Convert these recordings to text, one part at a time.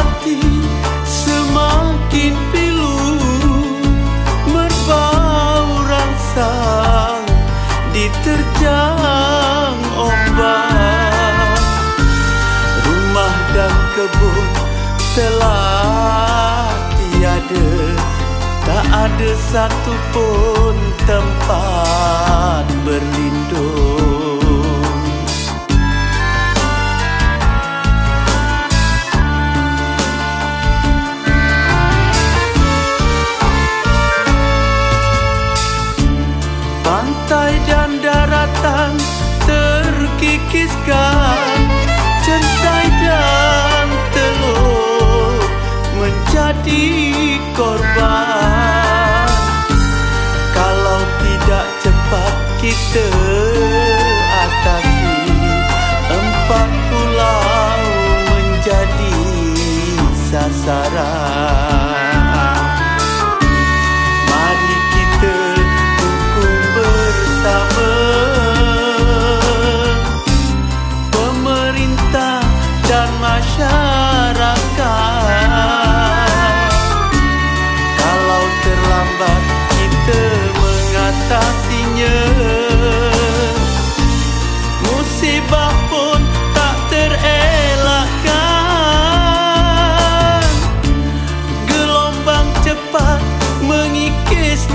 hati semakin pilu Merbau rasa diterjang ombak. Rumah dan kebun telah tiada Tak ada satu pun tempat berlindung. Korban. Kalau tidak cepat kita atasi Empat pulau menjadi sasaran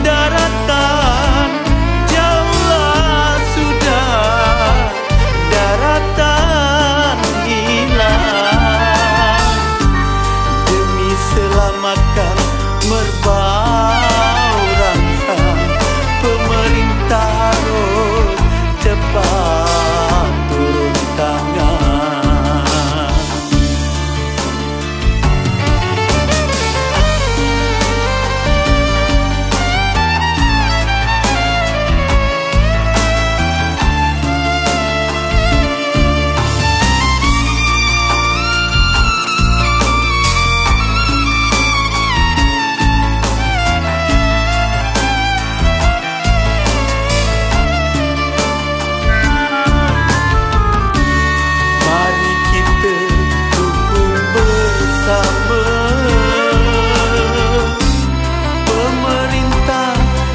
daratan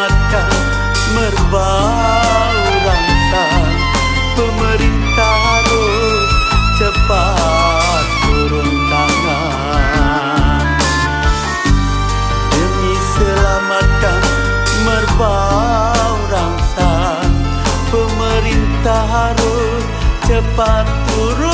menyelamatkan merbau rangsa pemerintah harus cepat turun tangan. Demi selamatkan merbau rangsa pemerintah harus cepat turun